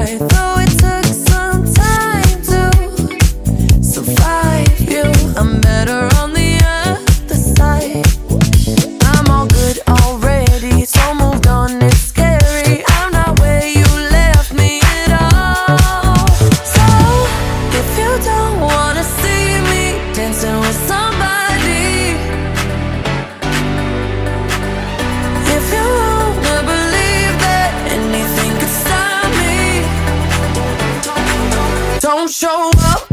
I thought don't show up,